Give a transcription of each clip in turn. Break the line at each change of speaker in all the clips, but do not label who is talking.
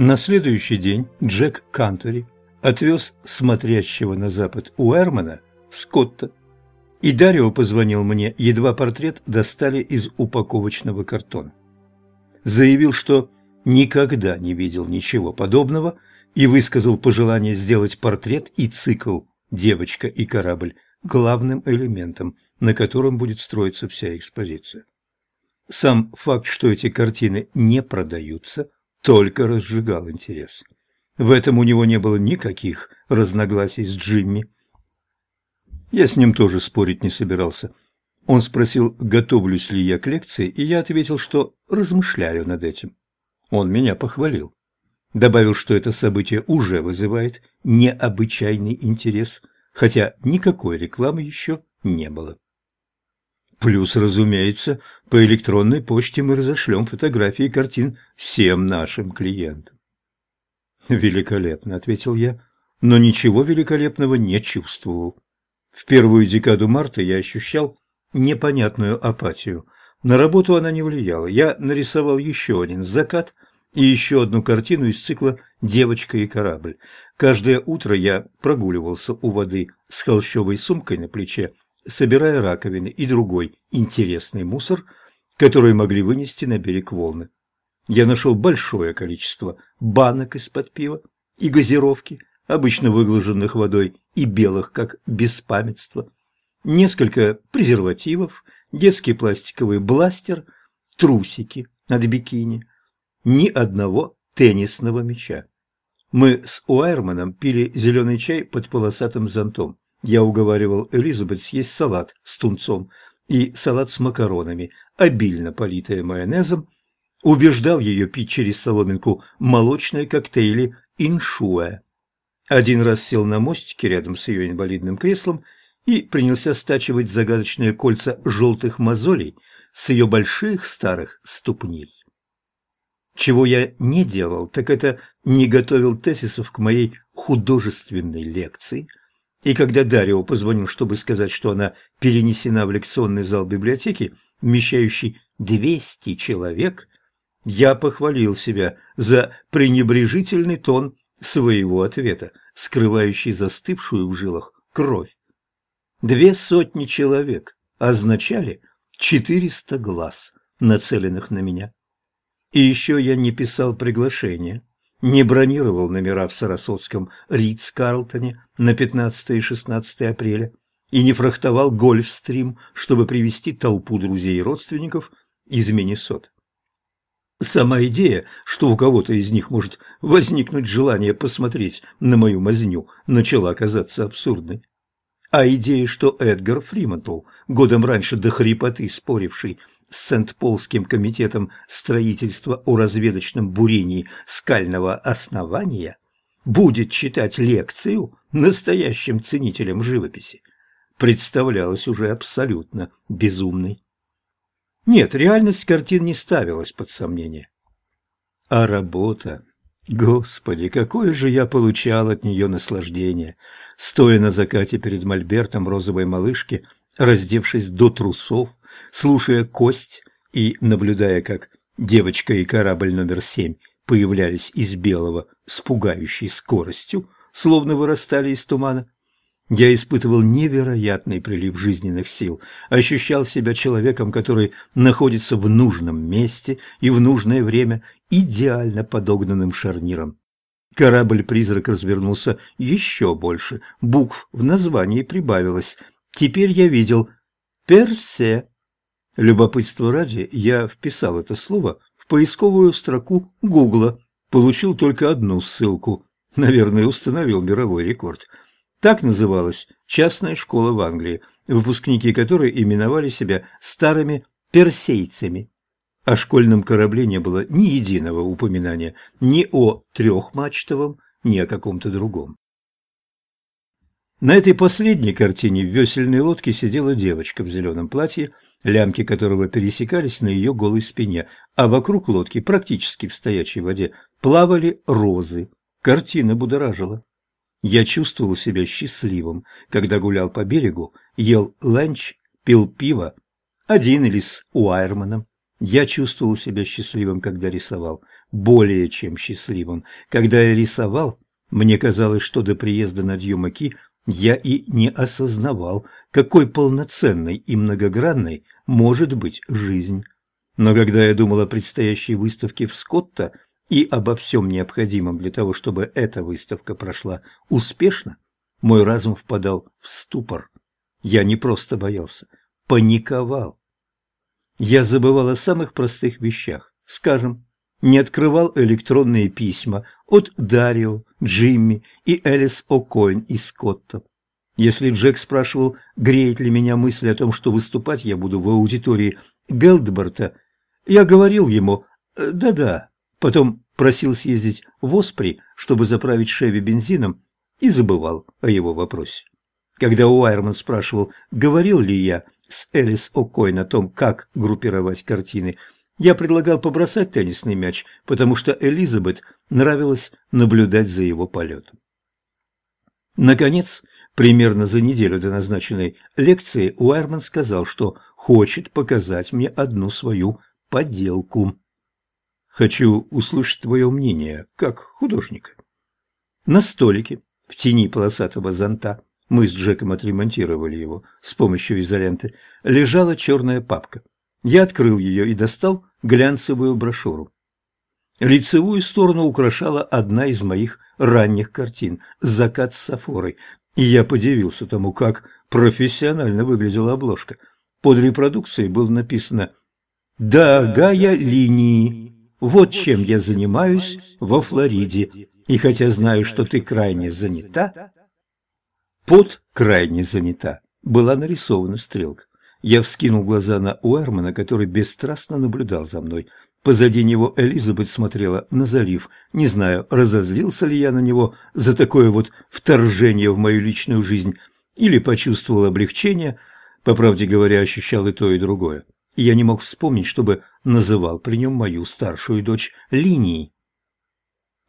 На следующий день Джек Кантори отвез смотрящего на запад Уэрмана Скотта. И Дарио позвонил мне, едва портрет достали из упаковочного картона. Заявил, что никогда не видел ничего подобного и высказал пожелание сделать портрет и цикл «Девочка и корабль» главным элементом, на котором будет строиться вся экспозиция. Сам факт, что эти картины не продаются, только разжигал интерес. В этом у него не было никаких разногласий с Джимми. Я с ним тоже спорить не собирался. Он спросил, готовлюсь ли я к лекции, и я ответил, что размышляю над этим. Он меня похвалил. Добавил, что это событие уже вызывает необычайный интерес, хотя никакой рекламы еще не было. Плюс, разумеется, по электронной почте мы разошлем фотографии картин всем нашим клиентам. «Великолепно», — ответил я, но ничего великолепного не чувствовал. В первую декаду марта я ощущал непонятную апатию. На работу она не влияла. Я нарисовал еще один закат и еще одну картину из цикла «Девочка и корабль». Каждое утро я прогуливался у воды с холщовой сумкой на плече, собирая раковины и другой интересный мусор, который могли вынести на берег волны. Я нашел большое количество банок из-под пива и газировки, обычно выглаженных водой и белых, как беспамятство, несколько презервативов, детский пластиковый бластер, трусики от бикини, ни одного теннисного мяча. Мы с Уайерманом пили зеленый чай под полосатым зонтом. Я уговаривал Элизабет съесть салат с тунцом и салат с макаронами, обильно политое майонезом, убеждал ее пить через соломинку молочные коктейли иншуэ. Один раз сел на мостике рядом с ее инвалидным креслом и принялся стачивать загадочные кольца желтых мозолей с ее больших старых ступней. Чего я не делал, так это не готовил тезисов к моей художественной лекции, и когда Дарио позвонил, чтобы сказать, что она перенесена в лекционный зал библиотеки, вмещающий 200 человек, я похвалил себя за пренебрежительный тон своего ответа, скрывающий застывшую в жилах кровь. Две сотни человек означали четыреста глаз, нацеленных на меня. И еще я не писал приглашения, не бронировал номера в Сарасотском Ридс-Карлтоне на 15 и 16 апреля и не фрахтовал гольфстрим, чтобы привести толпу друзей и родственников из Миннесот. Сама идея, что у кого-то из них может возникнуть желание посмотреть на мою мазню, начала казаться абсурдной. А идея, что Эдгар Фримантл, годом раньше до хрипоты споривший с Сент-Полским комитетом строительства о разведочном бурении скального основания, будет читать лекцию настоящим ценителям живописи, представлялась уже абсолютно безумной. Нет, реальность картин не ставилась под сомнение. А работа... Господи, какое же я получал от нее наслаждение, стоя на закате перед мольбертом розовой малышки, раздевшись до трусов, слушая кость и наблюдая, как девочка и корабль номер семь появлялись из белого с пугающей скоростью, словно вырастали из тумана, я испытывал невероятный прилив жизненных сил, ощущал себя человеком, который находится в нужном месте и в нужное время, идеально подогнанным шарниром. Корабль-призрак развернулся еще больше, букв в названии прибавилось. Теперь я видел «Персе». Любопытство ради, я вписал это слово в поисковую строку Гугла, получил только одну ссылку. Наверное, установил мировой рекорд – так называлась частная школа в Англии, выпускники которой именовали себя старыми персейцами. О школьном корабле не было ни единого упоминания ни о трехмачтовом, ни о каком-то другом. На этой последней картине в весельной лодке сидела девочка в зеленом платье, лямки которого пересекались на ее голой спине, а вокруг лодки, практически в стоячей воде, плавали розы. Картина будоражила. Я чувствовал себя счастливым, когда гулял по берегу, ел ланч, пил пиво, один или с Уайерманом. Я чувствовал себя счастливым, когда рисовал. более чем счастливым. Когда я рисовал, мне казалось, что до приезда на Дьюмаки я и не осознавал, какой полноценной и многогранной может быть жизнь. Но когда я думал о предстоящей выставке в Скотта и обо всем необходимом для того, чтобы эта выставка прошла успешно, мой разум впадал в ступор. Я не просто боялся, паниковал. Я забывал о самых простых вещах. Скажем, не открывал электронные письма от Дарио, Джимми и Элис О'Коин из Скотта. Если Джек спрашивал, греет ли меня мысль о том, что выступать я буду в аудитории Гелдберта, я говорил ему «да-да», потом просил съездить в Оспри, чтобы заправить Шеви бензином, и забывал о его вопросе. Когда Уайерман спрашивал, говорил ли я с Элис О'Койн о том, как группировать картины, я предлагал побросать теннисный мяч, потому что Элизабет нравилось наблюдать за его полетом. Наконец, примерно за неделю до назначенной лекции, Уайерман сказал, что хочет показать мне одну свою подделку. Хочу услышать твое мнение, как художника. На столике, в тени полосатого зонта, мы с Джеком отремонтировали его с помощью изоленты, лежала черная папка. Я открыл ее и достал глянцевую брошюру. Лицевую сторону украшала одна из моих ранних картин «Закат с Сафорой», и я подивился тому, как профессионально выглядела обложка. Под репродукцией было написано «Дагая линии. Вот чем я занимаюсь во Флориде. И хотя знаю, что ты крайне занята...» Под «крайне занята» была нарисована стрелка. Я вскинул глаза на Уэрмана, который бесстрастно наблюдал за мной. Позади него Элизабет смотрела на залив. Не знаю, разозлился ли я на него за такое вот вторжение в мою личную жизнь или почувствовал облегчение. По правде говоря, ощущал и то, и другое. Я не мог вспомнить, чтобы называл при нем мою старшую дочь линией.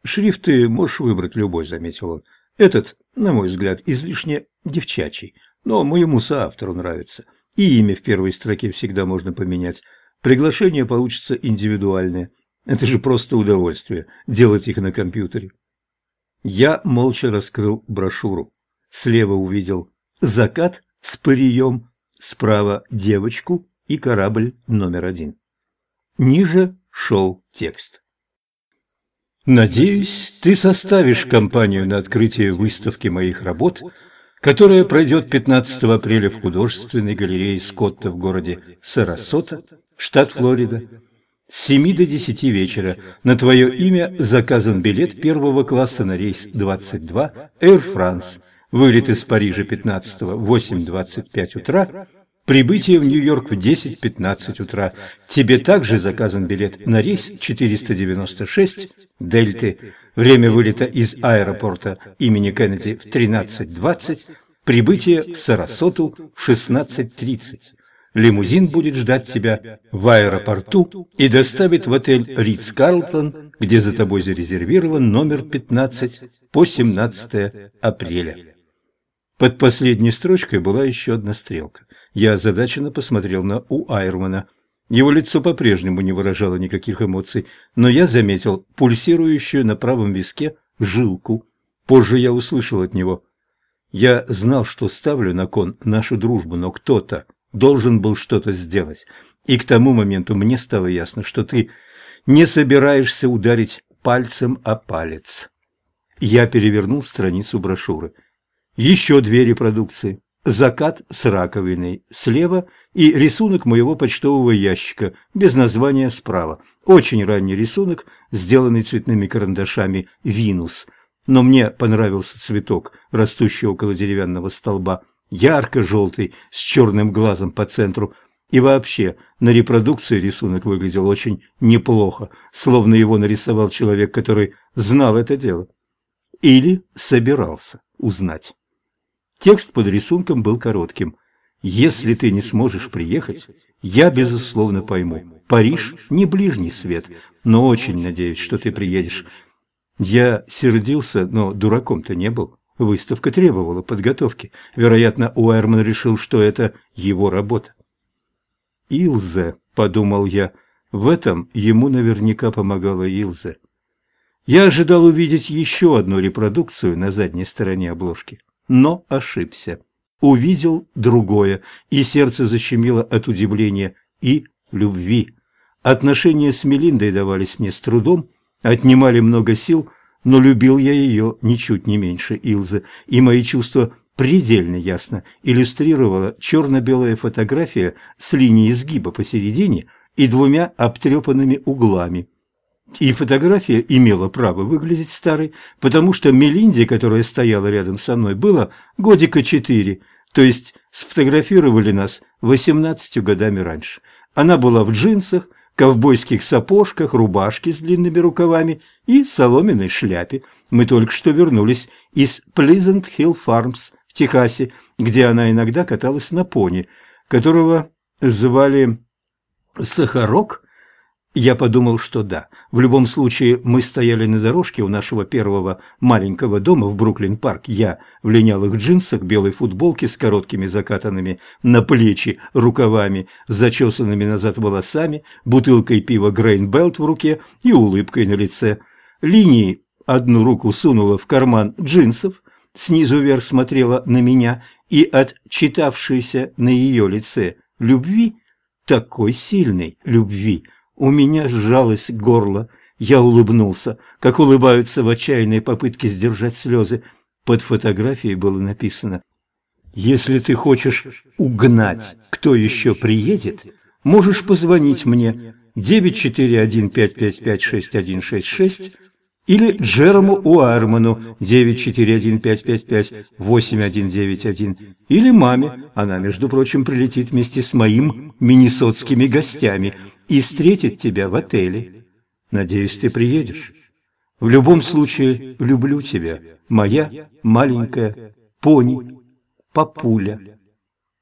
«Шрифт ты можешь выбрать любой», — заметил он. «Этот, на мой взгляд, излишне девчачий, но моему соавтору нравится». И имя в первой строке всегда можно поменять. Приглашение получится индивидуальное. Это же просто удовольствие – делать их на компьютере. Я молча раскрыл брошюру. Слева увидел закат с парием, справа девочку и корабль номер один. Ниже шел текст. «Надеюсь, ты составишь компанию на открытие выставки моих работ – которая пройдет 15 апреля в художественной галерее Скотта в городе Сарасота, штат Флорида. С 7 до 10 вечера на твое имя заказан билет первого класса на рейс 22 Air France. Вылет из Парижа 15 в 8.25 утра, прибытие в Нью-Йорк в 10.15 утра. Тебе также заказан билет на рейс 496 Дельты Время вылета из аэропорта имени Кеннеди в 13.20, прибытие в Сарасоту в 16.30. Лимузин будет ждать тебя в аэропорту и доставит в отель Ридс Карлтон, где за тобой зарезервирован номер 15 по 17 апреля. Под последней строчкой была еще одна стрелка. Я озадаченно посмотрел на Уайрмана – его лицо по-прежнему не выражало никаких эмоций, но я заметил пульсирующую на правом виске жилку. Позже я услышал от него. Я знал, что ставлю на кон нашу дружбу, но кто-то должен был что-то сделать. И к тому моменту мне стало ясно, что ты не собираешься ударить пальцем о палец. Я перевернул страницу брошюры. Еще две репродукции закат с раковиной слева и рисунок моего почтового ящика без названия справа. Очень ранний рисунок, сделанный цветными карандашами «Винус». Но мне понравился цветок, растущий около деревянного столба, ярко-желтый, с черным глазом по центру. И вообще, на репродукции рисунок выглядел очень неплохо, словно его нарисовал человек, который знал это дело. Или собирался узнать. Текст под рисунком был коротким. «Если ты не сможешь приехать, я, безусловно, пойму. Париж – не ближний свет, но очень надеюсь, что ты приедешь». Я сердился, но дураком-то не был. Выставка требовала подготовки. Вероятно, Уэрман решил, что это его работа. «Илзе», – подумал я, – В этом ему наверняка помогала Илза. Я ожидал увидеть еще одну репродукцию на задней стороне обложки, но ошибся. Увидел другое, и сердце защемило от удивления и любви. Отношения с Мелиндой давались мне с трудом, отнимали много сил, но любил я ее ничуть не меньше Илзы, и мои чувства предельно ясно иллюстрировала черно-белая фотография с линией сгиба посередине и двумя обтрепанными углами. И фотография имела право выглядеть старой, потому что Мелинде, которая стояла рядом со мной, было годика четыре, то есть сфотографировали нас восемнадцатью годами раньше. Она была в джинсах, ковбойских сапожках, рубашке с длинными рукавами и соломенной шляпе. Мы только что вернулись из Pleasant Hill Farms в Техасе, где она иногда каталась на пони, которого звали Сахарок. Я подумал, что да. В любом случае, мы стояли на дорожке у нашего первого маленького дома в Бруклин-парк. Я в линялых джинсах, белой футболке с короткими закатанными на плечи рукавами, зачесанными назад волосами, бутылкой пива Грейнбелт в руке и улыбкой на лице. Линии одну руку сунула в карман джинсов, снизу вверх смотрела на меня, и от читавшейся на ее лице любви, такой сильной любви, у меня сжалось горло. Я улыбнулся, как улыбаются в отчаянной попытке сдержать слезы. Под фотографией было написано «Если ты хочешь угнать, кто еще приедет, можешь позвонить мне 941-555-6166 или Джерому Уайерману 941-555-8191 или маме, она, между прочим, прилетит вместе с моим миннесотскими гостями и встретит тебя в отеле. Надеюсь, ты приедешь. В любом случае, люблю тебя, моя маленькая пони, папуля.